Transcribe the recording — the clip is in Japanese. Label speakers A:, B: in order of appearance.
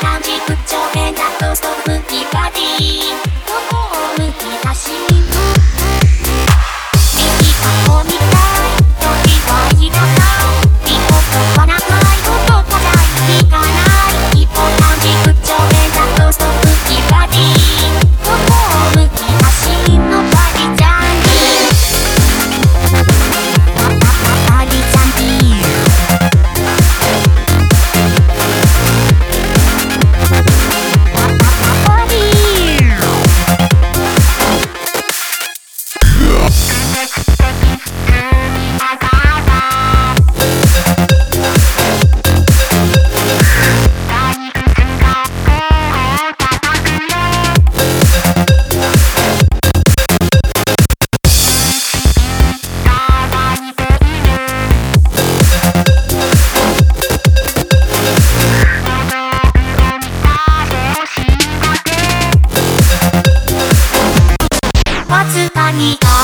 A: 感じ不調変な何か